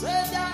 Seja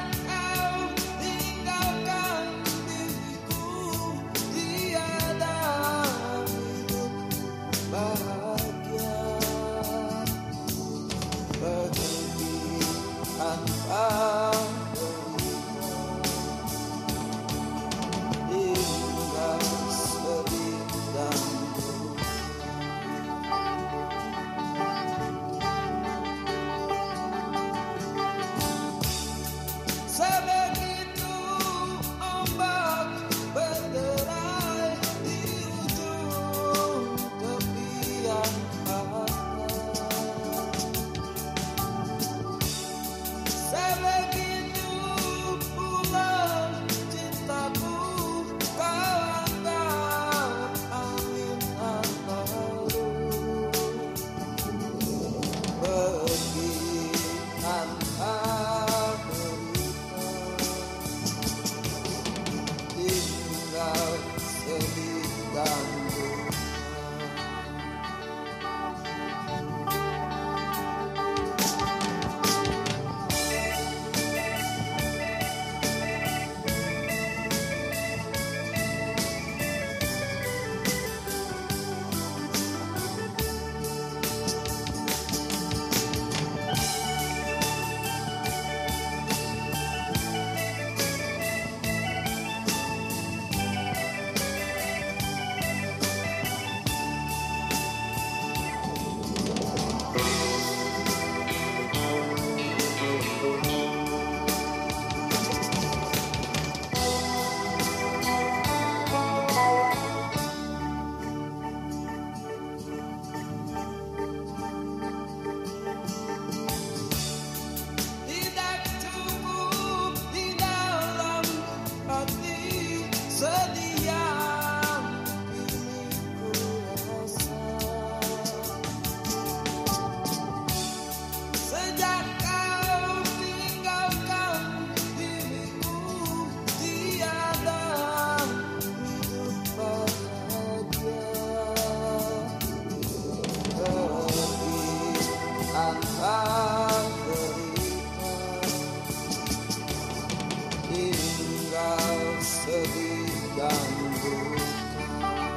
tinggal sedih dan duka